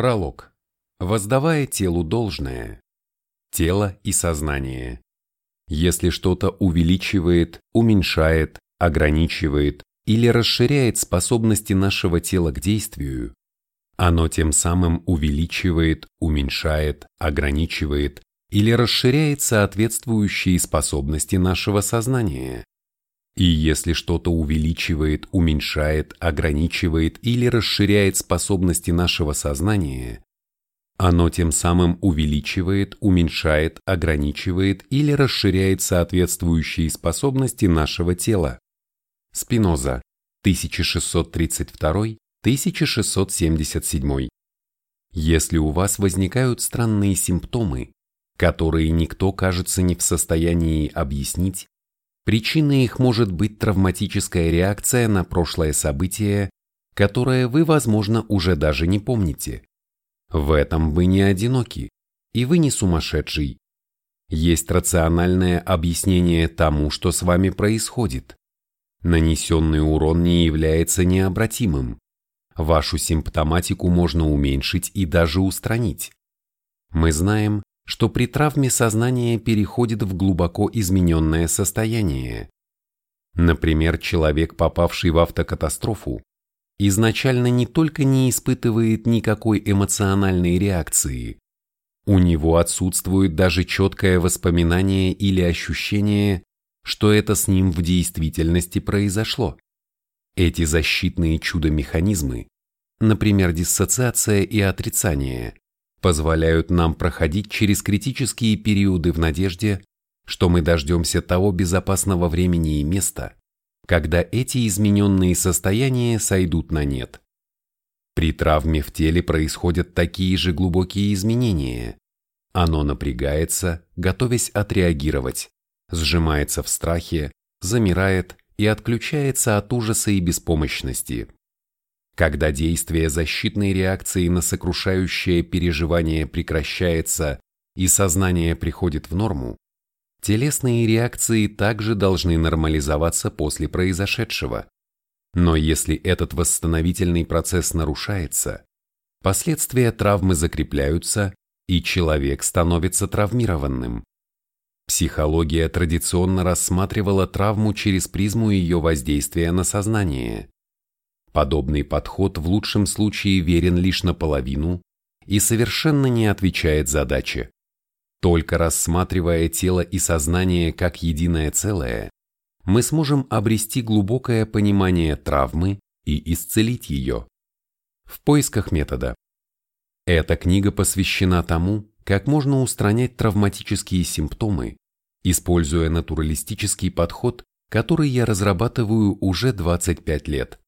Пролог. Воздавая телу должное. Тело и сознание. Если что-то увеличивает, уменьшает, ограничивает или расширяет способности нашего тела к действию, оно тем самым увеличивает, уменьшает, ограничивает или расширяет соответствующие способности нашего сознания. И если что-то увеличивает, уменьшает, ограничивает или расширяет способности нашего сознания, оно тем самым увеличивает, уменьшает, ограничивает или расширяет соответствующие способности нашего тела. Спиноза, 1632-1677. Если у вас возникают странные симптомы, которые никто, кажется, не в состоянии объяснить, Причиной их может быть травматическая реакция на прошлое событие, которое вы, возможно, уже даже не помните. В этом вы не одиноки, и вы не сумасшедший. Есть рациональное объяснение тому, что с вами происходит. Нанесенный урон не является необратимым. Вашу симптоматику можно уменьшить и даже устранить. Мы знаем, что при травме сознание переходит в глубоко измененное состояние. Например, человек, попавший в автокатастрофу, изначально не только не испытывает никакой эмоциональной реакции, у него отсутствует даже четкое воспоминание или ощущение, что это с ним в действительности произошло. Эти защитные чудо-механизмы, например, диссоциация и отрицание, позволяют нам проходить через критические периоды в надежде, что мы дождемся того безопасного времени и места, когда эти измененные состояния сойдут на нет. При травме в теле происходят такие же глубокие изменения. Оно напрягается, готовясь отреагировать, сжимается в страхе, замирает и отключается от ужаса и беспомощности. Когда действие защитной реакции на сокрушающее переживание прекращается и сознание приходит в норму, телесные реакции также должны нормализоваться после произошедшего. Но если этот восстановительный процесс нарушается, последствия травмы закрепляются, и человек становится травмированным. Психология традиционно рассматривала травму через призму ее воздействия на сознание. Подобный подход в лучшем случае верен лишь наполовину и совершенно не отвечает задаче. Только рассматривая тело и сознание как единое целое, мы сможем обрести глубокое понимание травмы и исцелить ее. В поисках метода. Эта книга посвящена тому, как можно устранять травматические симптомы, используя натуралистический подход, который я разрабатываю уже 25 лет.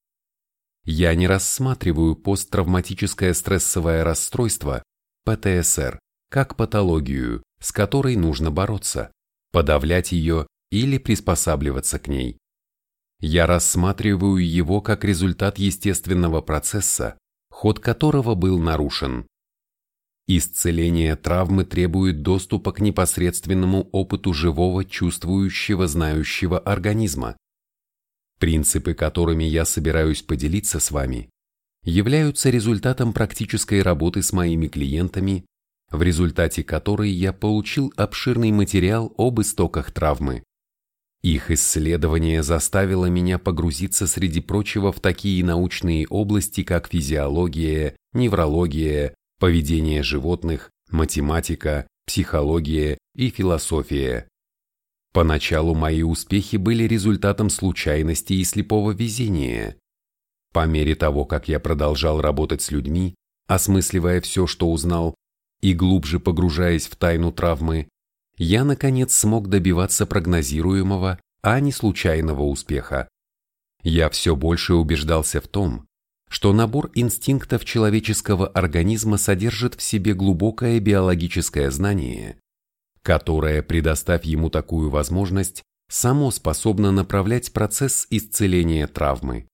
Я не рассматриваю посттравматическое стрессовое расстройство, ПТСР, как патологию, с которой нужно бороться, подавлять ее или приспосабливаться к ней. Я рассматриваю его как результат естественного процесса, ход которого был нарушен. Исцеление травмы требует доступа к непосредственному опыту живого, чувствующего, знающего организма. Принципы, которыми я собираюсь поделиться с вами, являются результатом практической работы с моими клиентами, в результате которой я получил обширный материал об истоках травмы. Их исследование заставило меня погрузиться среди прочего в такие научные области, как физиология, неврология, поведение животных, математика, психология и философия. Поначалу мои успехи были результатом случайности и слепого везения. По мере того, как я продолжал работать с людьми, осмысливая все, что узнал, и глубже погружаясь в тайну травмы, я, наконец, смог добиваться прогнозируемого, а не случайного успеха. Я все больше убеждался в том, что набор инстинктов человеческого организма содержит в себе глубокое биологическое знание, которое, предоставь ему такую возможность, само способно направлять процесс исцеления травмы.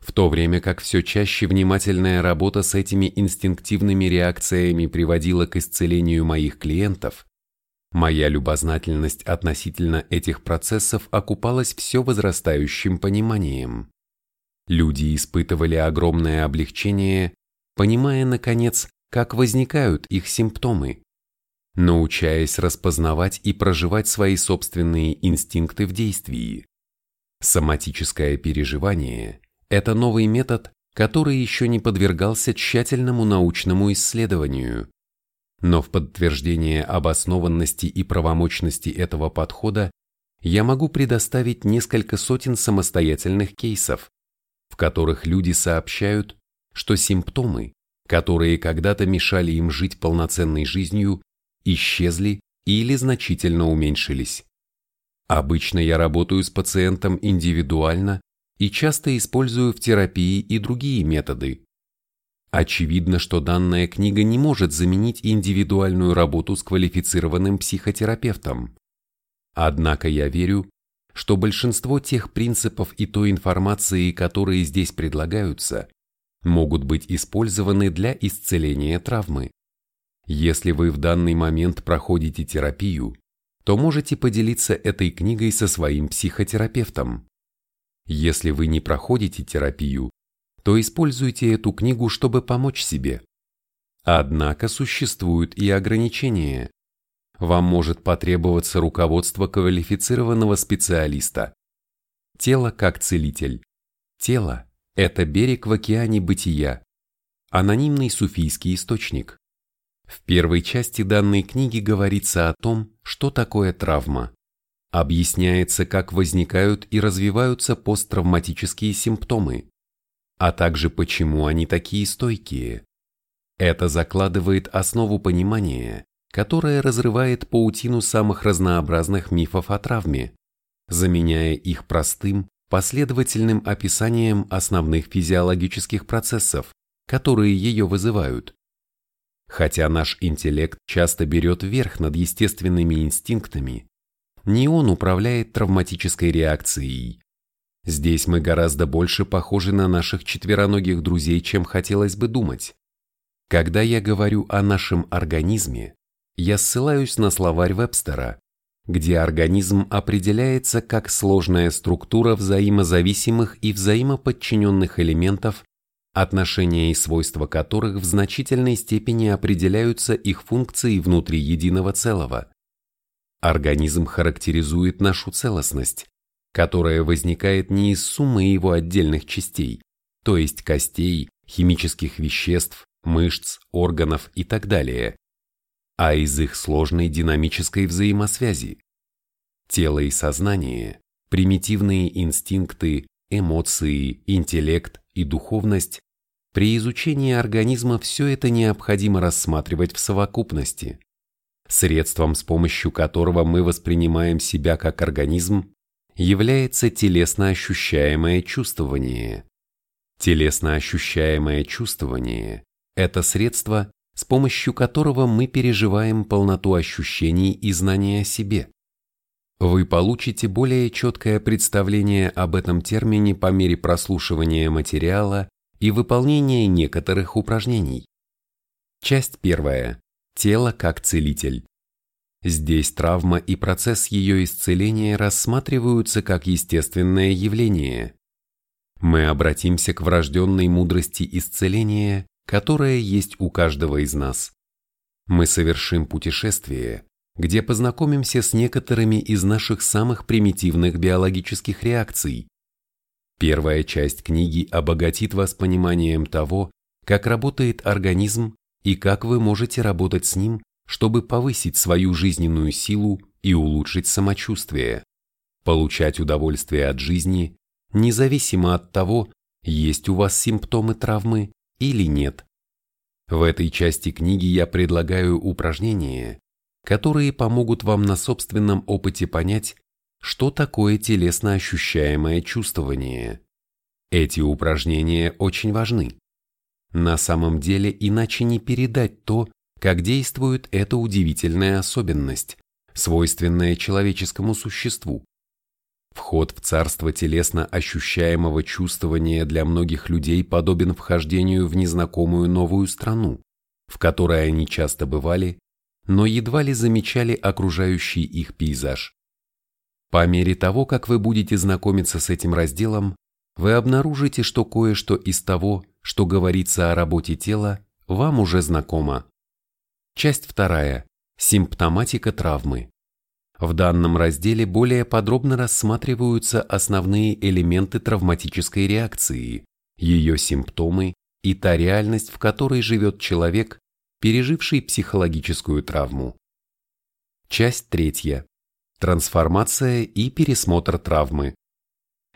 В то время как все чаще внимательная работа с этими инстинктивными реакциями приводила к исцелению моих клиентов, моя любознательность относительно этих процессов окупалась все возрастающим пониманием. Люди испытывали огромное облегчение, понимая, наконец, как возникают их симптомы, научаясь распознавать и проживать свои собственные инстинкты в действии. Соматическое переживание – это новый метод, который еще не подвергался тщательному научному исследованию. Но в подтверждение обоснованности и правомочности этого подхода я могу предоставить несколько сотен самостоятельных кейсов, в которых люди сообщают, что симптомы, которые когда-то мешали им жить полноценной жизнью, исчезли или значительно уменьшились. Обычно я работаю с пациентом индивидуально и часто использую в терапии и другие методы. Очевидно, что данная книга не может заменить индивидуальную работу с квалифицированным психотерапевтом. Однако я верю, что большинство тех принципов и той информации, которые здесь предлагаются, могут быть использованы для исцеления травмы. Если вы в данный момент проходите терапию, то можете поделиться этой книгой со своим психотерапевтом. Если вы не проходите терапию, то используйте эту книгу, чтобы помочь себе. Однако существуют и ограничения. Вам может потребоваться руководство квалифицированного специалиста. Тело как целитель. Тело – это берег в океане бытия. Анонимный суфийский источник. В первой части данной книги говорится о том, что такое травма. Объясняется, как возникают и развиваются посттравматические симптомы, а также почему они такие стойкие. Это закладывает основу понимания, которое разрывает паутину самых разнообразных мифов о травме, заменяя их простым, последовательным описанием основных физиологических процессов, которые ее вызывают. Хотя наш интеллект часто берет верх над естественными инстинктами, не он управляет травматической реакцией. Здесь мы гораздо больше похожи на наших четвероногих друзей, чем хотелось бы думать. Когда я говорю о нашем организме, я ссылаюсь на словарь Вебстера, где организм определяется как сложная структура взаимозависимых и взаимоподчиненных элементов отношения и свойства которых в значительной степени определяются их функцией внутри единого целого. Организм характеризует нашу целостность, которая возникает не из суммы его отдельных частей, то есть костей, химических веществ, мышц, органов и так далее, а из их сложной динамической взаимосвязи. Тело и сознание, примитивные инстинкты, эмоции, интеллект и духовность при изучении организма все это необходимо рассматривать в совокупности. Средством, с помощью которого мы воспринимаем себя как организм, является телесно ощущаемое чувствование. Телесно ощущаемое чувствование – это средство, с помощью которого мы переживаем полноту ощущений и знания о себе. Вы получите более четкое представление об этом термине по мере прослушивания материала и выполнение некоторых упражнений. Часть первая. Тело как целитель. Здесь травма и процесс ее исцеления рассматриваются как естественное явление. Мы обратимся к врожденной мудрости исцеления, которая есть у каждого из нас. Мы совершим путешествие, где познакомимся с некоторыми из наших самых примитивных биологических реакций, Первая часть книги обогатит вас пониманием того, как работает организм и как вы можете работать с ним, чтобы повысить свою жизненную силу и улучшить самочувствие, получать удовольствие от жизни, независимо от того, есть у вас симптомы травмы или нет. В этой части книги я предлагаю упражнения, которые помогут вам на собственном опыте понять, что такое телесно ощущаемое чувствование. Эти упражнения очень важны. На самом деле иначе не передать то, как действует эта удивительная особенность, свойственная человеческому существу. Вход в царство телесно ощущаемого чувствования для многих людей подобен вхождению в незнакомую новую страну, в которой они часто бывали, но едва ли замечали окружающий их пейзаж. По мере того, как вы будете знакомиться с этим разделом, вы обнаружите, что кое-что из того, что говорится о работе тела, вам уже знакома. Часть вторая. Симптоматика травмы. В данном разделе более подробно рассматриваются основные элементы травматической реакции, ее симптомы и та реальность, в которой живет человек, переживший психологическую травму. Часть третья. Трансформация и пересмотр травмы.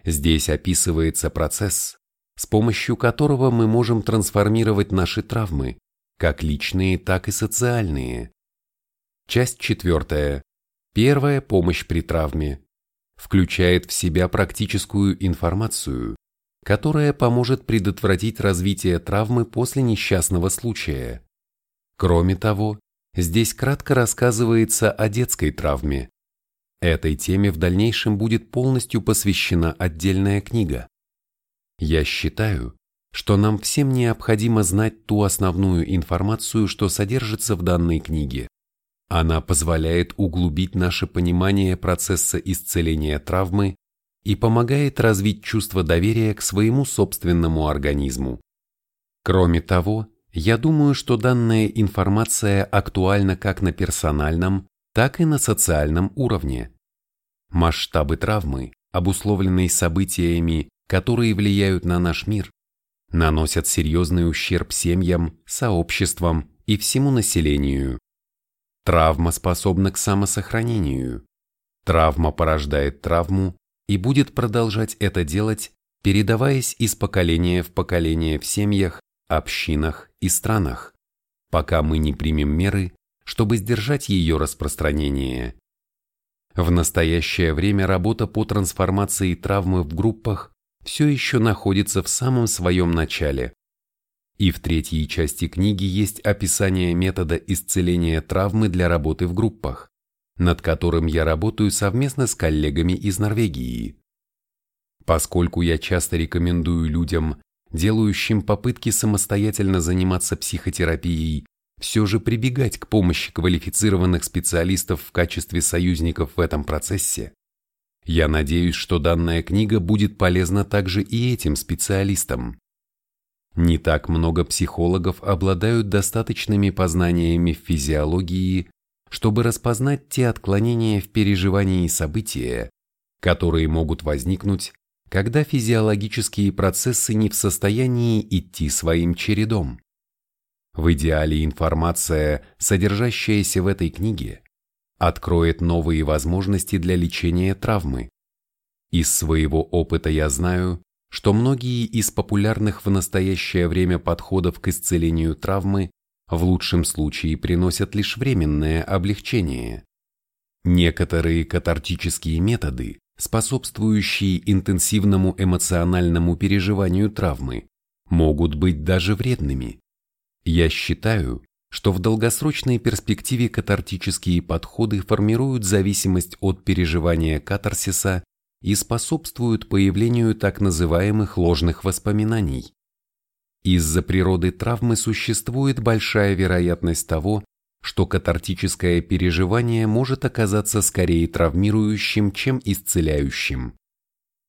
Здесь описывается процесс, с помощью которого мы можем трансформировать наши травмы, как личные, так и социальные. Часть четвертая. Первая помощь при травме. Включает в себя практическую информацию, которая поможет предотвратить развитие травмы после несчастного случая. Кроме того, здесь кратко рассказывается о детской травме. Этой теме в дальнейшем будет полностью посвящена отдельная книга. Я считаю, что нам всем необходимо знать ту основную информацию, что содержится в данной книге. Она позволяет углубить наше понимание процесса исцеления травмы и помогает развить чувство доверия к своему собственному организму. Кроме того, я думаю, что данная информация актуальна как на персональном, так и на социальном уровне. Масштабы травмы, обусловленные событиями, которые влияют на наш мир, наносят серьезный ущерб семьям, сообществам и всему населению. Травма способна к самосохранению. Травма порождает травму и будет продолжать это делать, передаваясь из поколения в поколение в семьях, общинах и странах, пока мы не примем меры, чтобы сдержать ее распространение. В настоящее время работа по трансформации травмы в группах все еще находится в самом своем начале. И в третьей части книги есть описание метода исцеления травмы для работы в группах, над которым я работаю совместно с коллегами из Норвегии. Поскольку я часто рекомендую людям, делающим попытки самостоятельно заниматься психотерапией, все же прибегать к помощи квалифицированных специалистов в качестве союзников в этом процессе, я надеюсь, что данная книга будет полезна также и этим специалистам. Не так много психологов обладают достаточными познаниями в физиологии, чтобы распознать те отклонения в переживании события, которые могут возникнуть, когда физиологические процессы не в состоянии идти своим чередом. В идеале информация, содержащаяся в этой книге, откроет новые возможности для лечения травмы. Из своего опыта я знаю, что многие из популярных в настоящее время подходов к исцелению травмы в лучшем случае приносят лишь временное облегчение. Некоторые катартические методы, способствующие интенсивному эмоциональному переживанию травмы, могут быть даже вредными. Я считаю, что в долгосрочной перспективе катартические подходы формируют зависимость от переживания катарсиса и способствуют появлению так называемых ложных воспоминаний. Из-за природы травмы существует большая вероятность того, что катартическое переживание может оказаться скорее травмирующим, чем исцеляющим.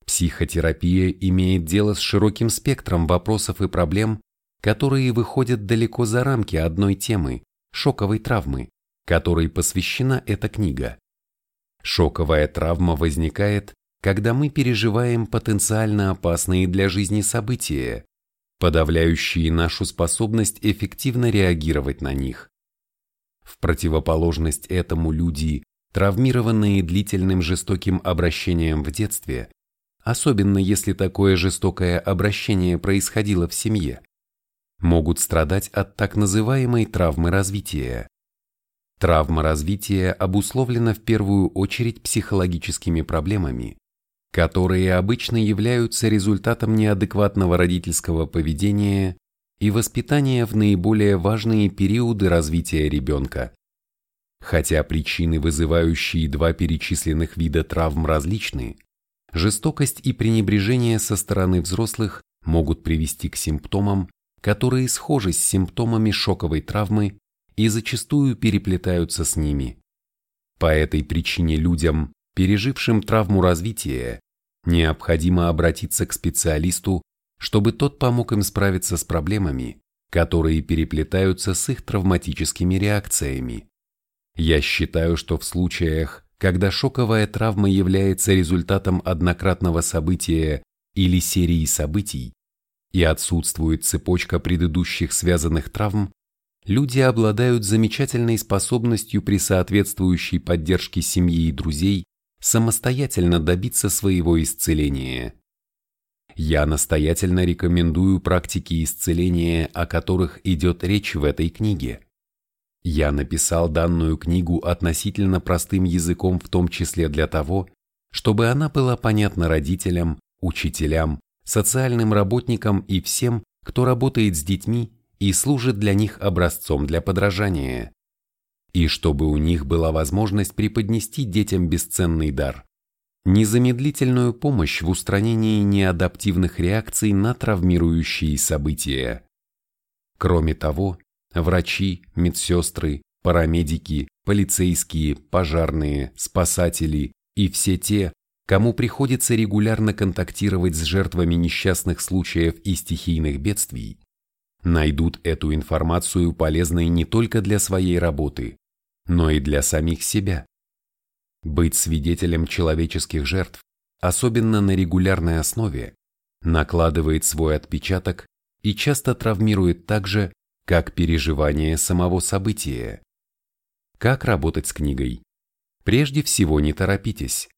Психотерапия имеет дело с широким спектром вопросов и проблем, которые выходят далеко за рамки одной темы – шоковой травмы, которой посвящена эта книга. Шоковая травма возникает, когда мы переживаем потенциально опасные для жизни события, подавляющие нашу способность эффективно реагировать на них. В противоположность этому люди, травмированные длительным жестоким обращением в детстве, особенно если такое жестокое обращение происходило в семье, могут страдать от так называемой травмы развития. Травма развития обусловлена в первую очередь психологическими проблемами, которые обычно являются результатом неадекватного родительского поведения и воспитания в наиболее важные периоды развития ребенка. Хотя причины, вызывающие два перечисленных вида травм различны, жестокость и пренебрежение со стороны взрослых могут привести к симптомам, которые схожи с симптомами шоковой травмы и зачастую переплетаются с ними. По этой причине людям, пережившим травму развития, необходимо обратиться к специалисту, чтобы тот помог им справиться с проблемами, которые переплетаются с их травматическими реакциями. Я считаю, что в случаях, когда шоковая травма является результатом однократного события или серии событий, и отсутствует цепочка предыдущих связанных травм, люди обладают замечательной способностью при соответствующей поддержке семьи и друзей самостоятельно добиться своего исцеления. Я настоятельно рекомендую практики исцеления, о которых идет речь в этой книге. Я написал данную книгу относительно простым языком в том числе для того, чтобы она была понятна родителям, учителям, социальным работникам и всем, кто работает с детьми и служит для них образцом для подражания. И чтобы у них была возможность преподнести детям бесценный дар – незамедлительную помощь в устранении неадаптивных реакций на травмирующие события. Кроме того, врачи, медсестры, парамедики, полицейские, пожарные, спасатели и все те, кому приходится регулярно контактировать с жертвами несчастных случаев и стихийных бедствий, найдут эту информацию полезной не только для своей работы, но и для самих себя. Быть свидетелем человеческих жертв, особенно на регулярной основе, накладывает свой отпечаток и часто травмирует так же, как переживание самого события. Как работать с книгой? Прежде всего не торопитесь.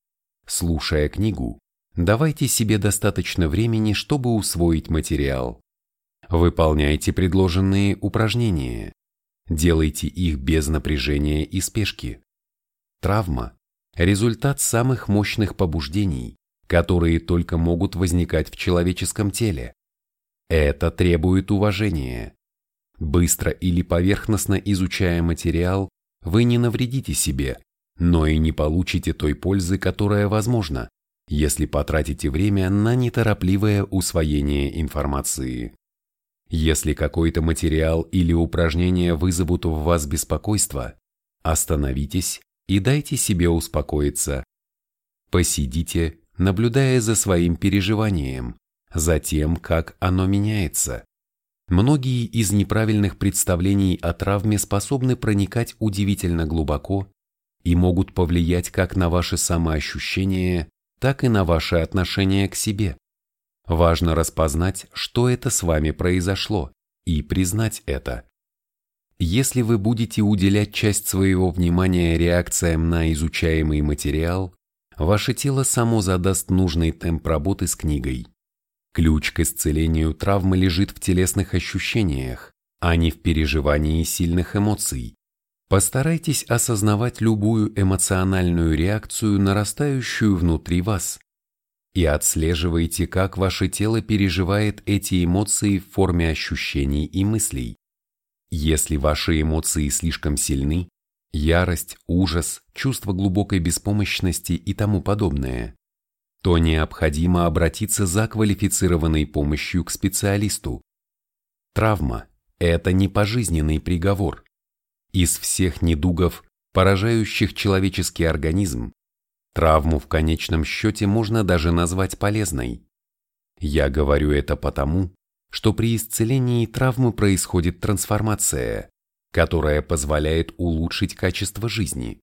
Слушая книгу, давайте себе достаточно времени, чтобы усвоить материал. Выполняйте предложенные упражнения. Делайте их без напряжения и спешки. Травма – результат самых мощных побуждений, которые только могут возникать в человеческом теле. Это требует уважения. Быстро или поверхностно изучая материал, вы не навредите себе, но и не получите той пользы, которая возможна, если потратите время на неторопливое усвоение информации. Если какой-то материал или упражнение вызовут в вас беспокойство, остановитесь и дайте себе успокоиться. Посидите, наблюдая за своим переживанием, за тем, как оно меняется. Многие из неправильных представлений о травме способны проникать удивительно глубоко и могут повлиять как на ваше самоощущение, так и на ваше отношение к себе. Важно распознать, что это с вами произошло, и признать это. Если вы будете уделять часть своего внимания реакциям на изучаемый материал, ваше тело само задаст нужный темп работы с книгой. Ключ к исцелению травмы лежит в телесных ощущениях, а не в переживании сильных эмоций. Постарайтесь осознавать любую эмоциональную реакцию, нарастающую внутри вас, и отслеживайте, как ваше тело переживает эти эмоции в форме ощущений и мыслей. Если ваши эмоции слишком сильны, ярость, ужас, чувство глубокой беспомощности и тому подобное, то необходимо обратиться за квалифицированной помощью к специалисту. Травма – это не пожизненный приговор. Из всех недугов, поражающих человеческий организм, Травму в конечном счете можно даже назвать полезной. Я говорю это потому, что при исцелении травмы происходит трансформация, которая позволяет улучшить качество жизни.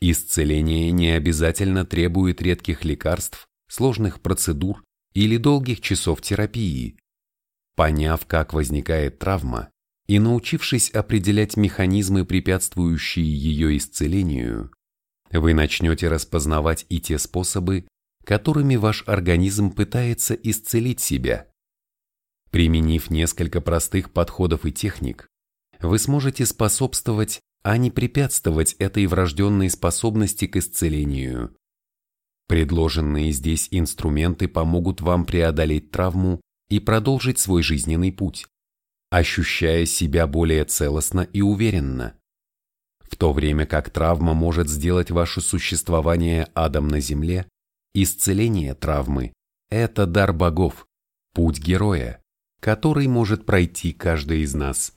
Исцеление не обязательно требует редких лекарств, сложных процедур или долгих часов терапии. Поняв, как возникает травма, и научившись определять механизмы, препятствующие ее исцелению, вы начнете распознавать и те способы, которыми ваш организм пытается исцелить себя. Применив несколько простых подходов и техник, вы сможете способствовать, а не препятствовать этой врожденной способности к исцелению. Предложенные здесь инструменты помогут вам преодолеть травму и продолжить свой жизненный путь, ощущая себя более целостно и уверенно в то время как травма может сделать ваше существование адом на земле, исцеление травмы – это дар богов, путь героя, который может пройти каждый из нас.